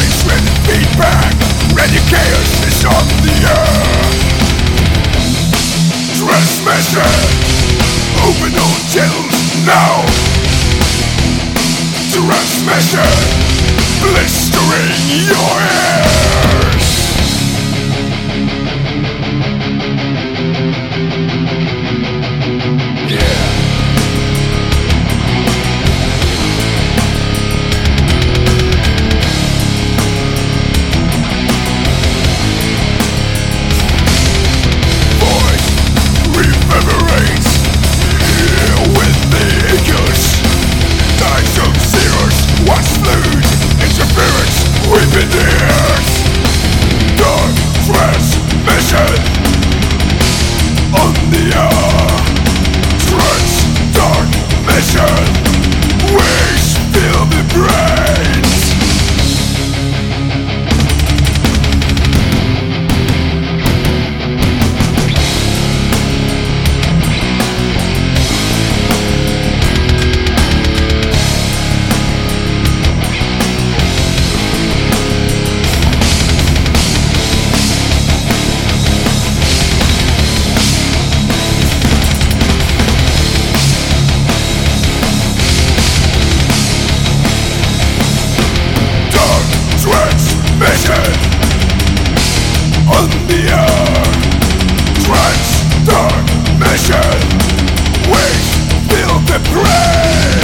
waves with feedback. Ready chaos is on the air Transmission Open all channels now. Transmission Blistering your transmission the earth We feel the pain